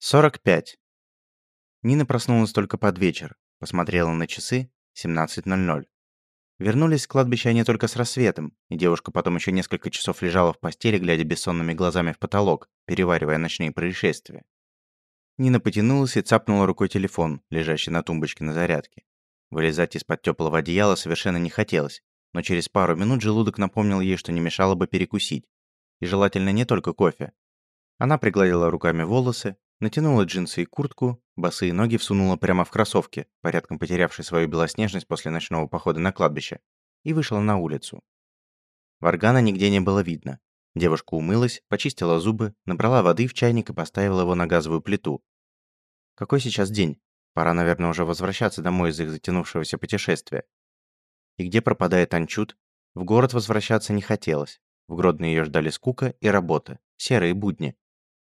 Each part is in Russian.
45. Нина проснулась только под вечер, посмотрела на часы 17.00. Вернулись с кладбища они только с рассветом, и девушка потом еще несколько часов лежала в постели, глядя бессонными глазами в потолок, переваривая ночные происшествия. Нина потянулась и цапнула рукой телефон, лежащий на тумбочке на зарядке. Вылезать из-под теплого одеяла совершенно не хотелось, но через пару минут желудок напомнил ей, что не мешало бы перекусить. И желательно не только кофе. Она пригладила руками волосы, Натянула джинсы и куртку, босые ноги всунула прямо в кроссовки, порядком потерявшие свою белоснежность после ночного похода на кладбище, и вышла на улицу. Варгана нигде не было видно. Девушка умылась, почистила зубы, набрала воды в чайник и поставила его на газовую плиту. Какой сейчас день? Пора, наверное, уже возвращаться домой из их затянувшегося путешествия. И где пропадает Анчут? В город возвращаться не хотелось. В Гродно ее ждали скука и работа, серые будни.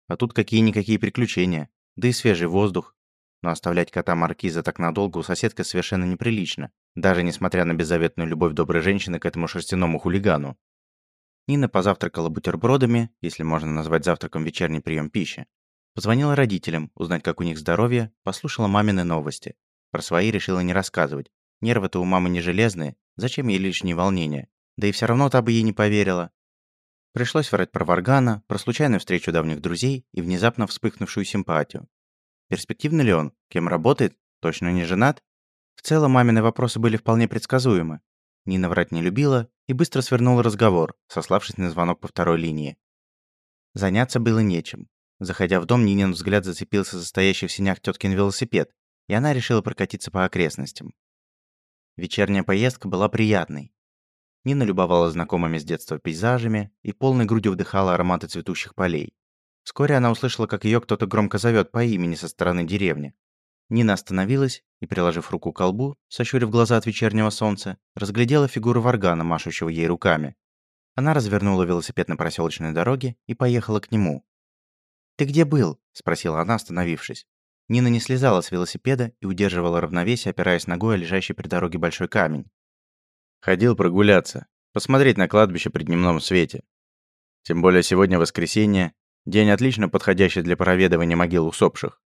А тут какие-никакие приключения, да и свежий воздух. Но оставлять кота Маркиза так надолго у соседки совершенно неприлично, даже несмотря на беззаветную любовь доброй женщины к этому шерстяному хулигану. Нина позавтракала бутербродами, если можно назвать завтраком вечерний прием пищи. Позвонила родителям, узнать, как у них здоровье, послушала мамины новости. Про свои решила не рассказывать. Нервы-то у мамы не железные, зачем ей лишние волнения? Да и все равно та бы ей не поверила. Пришлось врать про Варгана, про случайную встречу давних друзей и внезапно вспыхнувшую симпатию. Перспективный ли он? Кем работает? Точно не женат? В целом, мамины вопросы были вполне предсказуемы. Нина врать не любила и быстро свернула разговор, сославшись на звонок по второй линии. Заняться было нечем. Заходя в дом, Нинин взгляд зацепился за стоящий в синях теткин велосипед, и она решила прокатиться по окрестностям. Вечерняя поездка была приятной. Нина любовалась знакомыми с детства пейзажами и полной грудью вдыхала ароматы цветущих полей. Вскоре она услышала, как ее кто-то громко зовет по имени со стороны деревни. Нина остановилась и, приложив руку к колбу, сощурив глаза от вечернего солнца, разглядела фигуру варгана, машущего ей руками. Она развернула велосипед на проселочной дороге и поехала к нему. «Ты где был?» – спросила она, остановившись. Нина не слезала с велосипеда и удерживала равновесие, опираясь ногой о лежащий при дороге большой камень. Ходил прогуляться, посмотреть на кладбище при дневном свете. Тем более сегодня воскресенье, день отлично подходящий для проведывания могил усопших.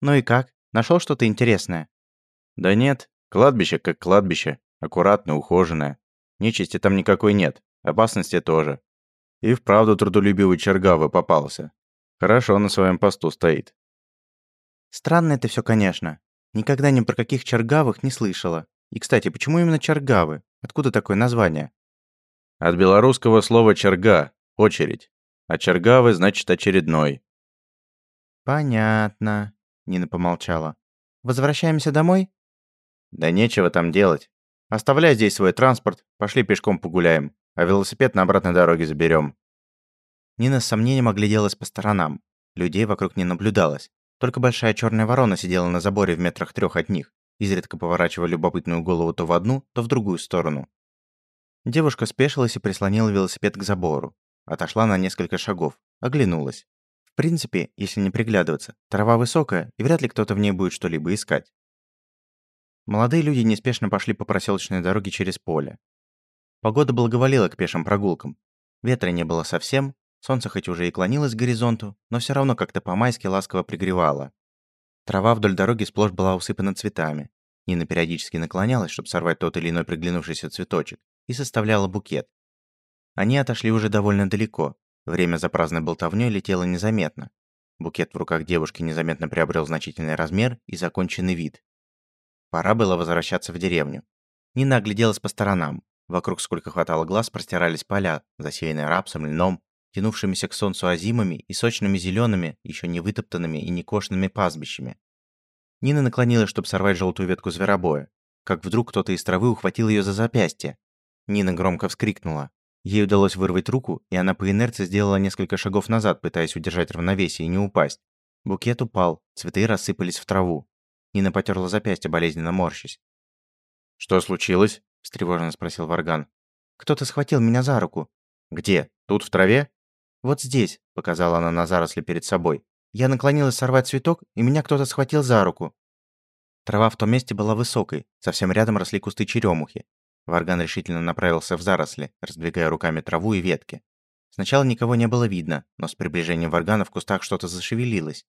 Ну и как? Нашел что-то интересное? Да нет, кладбище как кладбище, аккуратно, ухоженное. Нечисти там никакой нет, опасности тоже. И вправду трудолюбивый Чергавы попался. Хорошо на своем посту стоит. Странно это все, конечно. Никогда ни про каких Чергавых не слышала. И, кстати, почему именно Чаргавы? Откуда такое название? От белорусского слова «черга» – очередь. А Чаргавы значит очередной. Понятно, Нина помолчала. Возвращаемся домой? Да нечего там делать. Оставляй здесь свой транспорт, пошли пешком погуляем, а велосипед на обратной дороге заберем. Нина с сомнением огляделась по сторонам. Людей вокруг не наблюдалось. Только большая черная ворона сидела на заборе в метрах трех от них изредка поворачивая любопытную голову то в одну, то в другую сторону. Девушка спешилась и прислонила велосипед к забору. Отошла на несколько шагов, оглянулась. В принципе, если не приглядываться, трава высокая, и вряд ли кто-то в ней будет что-либо искать. Молодые люди неспешно пошли по проселочной дороге через поле. Погода благоволила к пешим прогулкам. Ветра не было совсем, солнце хоть уже и клонилось к горизонту, но все равно как-то по-майски ласково пригревало. Трава вдоль дороги сплошь была усыпана цветами. Нина периодически наклонялась, чтобы сорвать тот или иной приглянувшийся цветочек, и составляла букет. Они отошли уже довольно далеко. Время за праздной болтовнёй летело незаметно. Букет в руках девушки незаметно приобрел значительный размер и законченный вид. Пора было возвращаться в деревню. Нина огляделась по сторонам. Вокруг, сколько хватало глаз, простирались поля, засеянные рапсом, льном, тянувшимися к солнцу озимыми и сочными зелеными, еще не вытоптанными и не кошенными пастбищами. Нина наклонилась, чтобы сорвать желтую ветку зверобоя, как вдруг кто-то из травы ухватил ее за запястье. Нина громко вскрикнула. Ей удалось вырвать руку, и она по инерции сделала несколько шагов назад, пытаясь удержать равновесие и не упасть. Букет упал, цветы рассыпались в траву. Нина потерла запястье, болезненно морщась. «Что случилось?» – встревоженно спросил Варган. «Кто-то схватил меня за руку». «Где? Тут, в траве?» «Вот здесь», — показала она на заросли перед собой. Я наклонилась сорвать цветок, и меня кто-то схватил за руку. Трава в том месте была высокой, совсем рядом росли кусты черемухи. Варган решительно направился в заросли, раздвигая руками траву и ветки. Сначала никого не было видно, но с приближением Варгана в кустах что-то зашевелилось.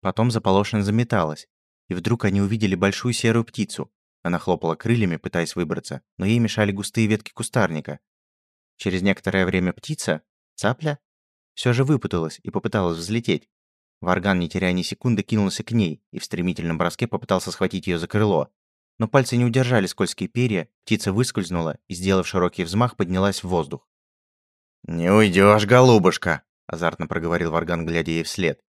Потом заполошенно заметалась. И вдруг они увидели большую серую птицу. Она хлопала крыльями, пытаясь выбраться, но ей мешали густые ветки кустарника. Через некоторое время птица, цапля, все же выпуталась и попыталась взлететь. Варган, не теряя ни секунды, кинулся к ней и в стремительном броске попытался схватить ее за крыло. Но пальцы не удержали скользкие перья, птица выскользнула и, сделав широкий взмах, поднялась в воздух. «Не уйдешь, голубушка!» – азартно проговорил Варган, глядя ей вслед.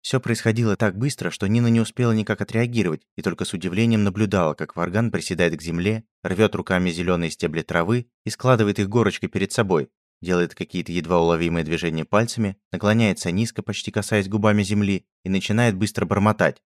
Все происходило так быстро, что Нина не успела никак отреагировать и только с удивлением наблюдала, как Варган приседает к земле, рвет руками зеленые стебли травы и складывает их горочкой перед собой, делает какие-то едва уловимые движения пальцами, наклоняется низко, почти касаясь губами земли, и начинает быстро бормотать.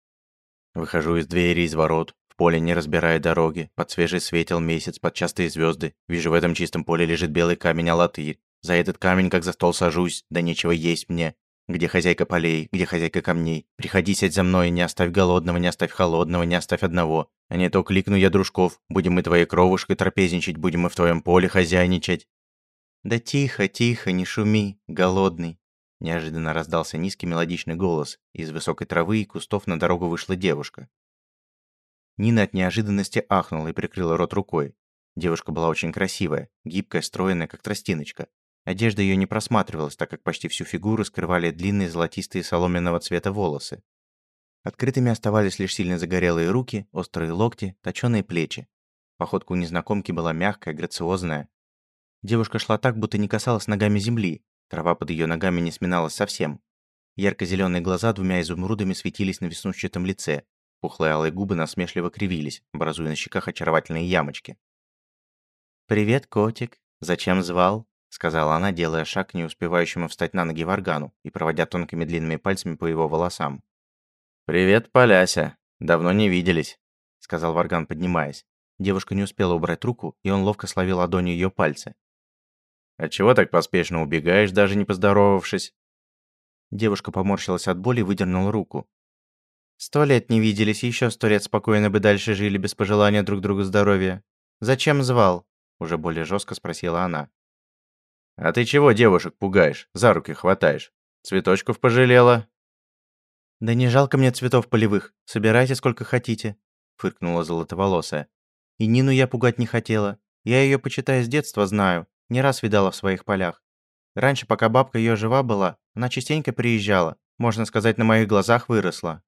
Выхожу из двери из ворот, в поле не разбирая дороги, под свежий светел месяц, под частые звезды. Вижу, в этом чистом поле лежит белый камень алатырь. За этот камень, как за стол сажусь, да нечего есть мне. Где хозяйка полей, где хозяйка камней? Приходи, сядь за мной, не оставь голодного, не оставь холодного, не оставь одного. А не то кликну я дружков, будем мы твоей кровушкой трапезничать, будем мы в твоем поле хозяйничать. «Да тихо, тихо, не шуми, голодный!» Неожиданно раздался низкий мелодичный голос. Из высокой травы и кустов на дорогу вышла девушка. Нина от неожиданности ахнула и прикрыла рот рукой. Девушка была очень красивая, гибкая, стройная, как тростиночка. Одежда ее не просматривалась, так как почти всю фигуру скрывали длинные золотистые соломенного цвета волосы. Открытыми оставались лишь сильно загорелые руки, острые локти, точёные плечи. Походка у незнакомки была мягкая, грациозная, Девушка шла так, будто не касалась ногами земли. Трава под ее ногами не сминалась совсем. Ярко-зеленые глаза двумя изумрудами светились на веснушчатом лице. Пухлые алые губы насмешливо кривились, образуя на щеках очаровательные ямочки. «Привет, котик. Зачем звал?» — сказала она, делая шаг к не успевающему встать на ноги Варгану и проводя тонкими длинными пальцами по его волосам. «Привет, Поляся. Давно не виделись», — сказал Варган, поднимаясь. Девушка не успела убрать руку, и он ловко словил ладонью ее пальцы. «А чего так поспешно убегаешь, даже не поздоровавшись?» Девушка поморщилась от боли и выдернула руку. «Сто лет не виделись, еще сто лет спокойно бы дальше жили без пожелания друг другу здоровья. Зачем звал?» Уже более жестко спросила она. «А ты чего девушек пугаешь, за руки хватаешь? Цветочков пожалела?» «Да не жалко мне цветов полевых, собирайте сколько хотите», фыркнула золотоволосая. «И Нину я пугать не хотела. Я ее, почитай, с детства знаю. Не раз видала в своих полях. Раньше, пока бабка ее жива была, она частенько приезжала, можно сказать, на моих глазах выросла.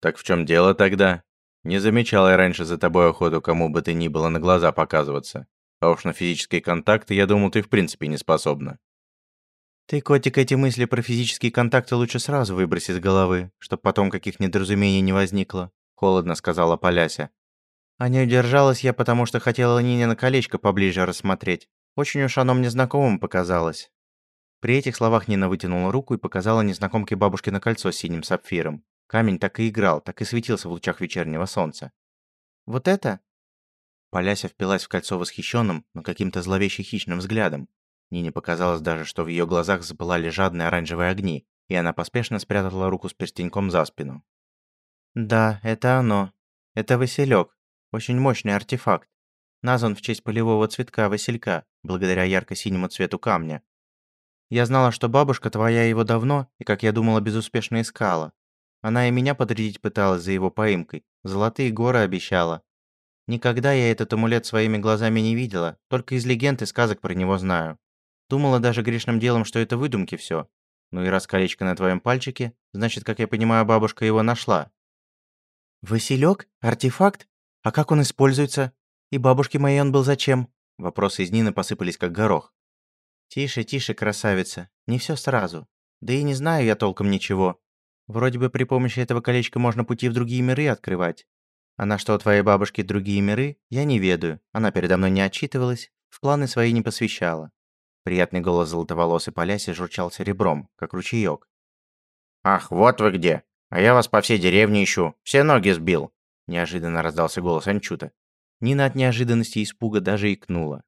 Так в чем дело тогда? Не замечал я раньше за тобой охоту кому бы ты ни было на глаза показываться. А уж на физические контакты, я думал, ты в принципе не способна. Ты, котик, эти мысли про физические контакты лучше сразу выброси из головы, чтоб потом каких недоразумений не возникло, холодно сказала Поляся. А не удержалась я, потому что хотела Нине на колечко поближе рассмотреть. Очень уж оно мне знакомым показалось. При этих словах Нина вытянула руку и показала незнакомке бабушкино кольцо с синим сапфиром. Камень так и играл, так и светился в лучах вечернего солнца. «Вот это?» Поляся впилась в кольцо восхищенным, но каким-то зловеще хищным взглядом. Нине показалось даже, что в ее глазах запылали жадные оранжевые огни, и она поспешно спрятала руку с перстеньком за спину. «Да, это оно. Это Василек. Очень мощный артефакт назван в честь полевого цветка василька, благодаря ярко-синему цвету камня. Я знала, что бабушка твоя его давно и, как я думала, безуспешно искала. Она и меня подрядить пыталась за его поимкой, золотые горы обещала. Никогда я этот амулет своими глазами не видела, только из легенд и сказок про него знаю. Думала даже грешным делом, что это выдумки все. Ну и раз колечко на твоем пальчике, значит, как я понимаю, бабушка его нашла. Василек? Артефакт? А как он используется? И бабушке моей он был зачем? Вопросы из Нины посыпались как горох. Тише, тише, красавица. Не все сразу. Да и не знаю я толком ничего. Вроде бы при помощи этого колечка можно пути в другие миры открывать. А на что у твоей бабушки другие миры, я не ведаю. Она передо мной не отчитывалась, в планы свои не посвящала. Приятный голос золотоволосой Поляси журчал серебром, как ручеёк. «Ах, вот вы где! А я вас по всей деревне ищу, все ноги сбил!» Неожиданно раздался голос Анчута. Нина от неожиданности и испуга даже икнула.